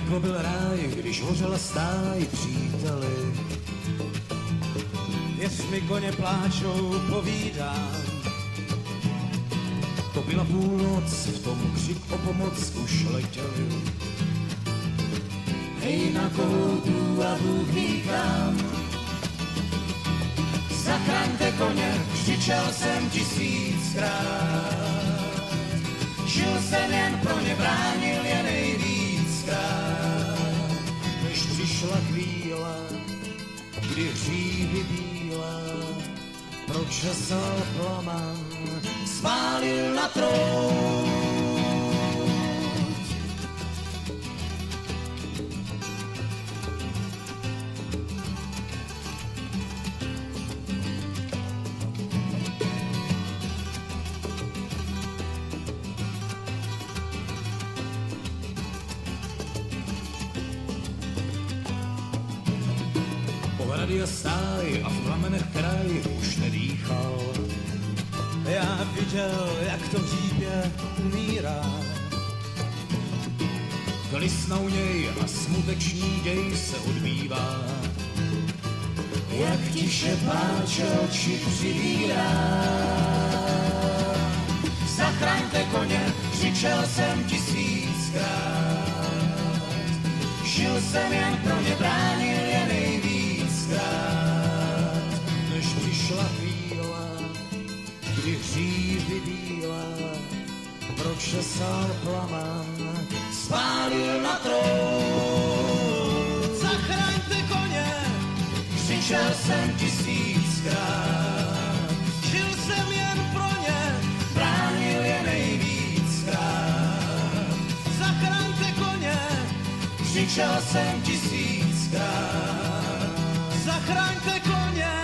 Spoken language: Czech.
peklo byl ráj, když hořela stáj příteli. Věř mi koně pláčou, povídám. To byla půlnoc, v tom křik o pomoc už letěli. Hej na koutu a Bůh ví kam. Zachraňte koně, křičel jsem tisíckrát. Kdy hříby bílá, pročesal plaman, spálil na trůn. Pohrady a v plamenech kraj už nedýchal. Já viděl, jak to hříbě umírá. Klis na u něj a smutečný děj se odbývá. Jak tiše pláče oči přivírá. Zachraňte koně, křičel jsem tisíckrát. Žil jsem jen pro ně, bránil hříby bílá, pročesal plaman, spálil na trůn. Zachraňte koně, křičel jsem tisíckrát. Žil jsem jen pro ně, bránil je nejvíckrát. Zachraňte koně, křičel jsem tisíckrát. Zachraňte koně,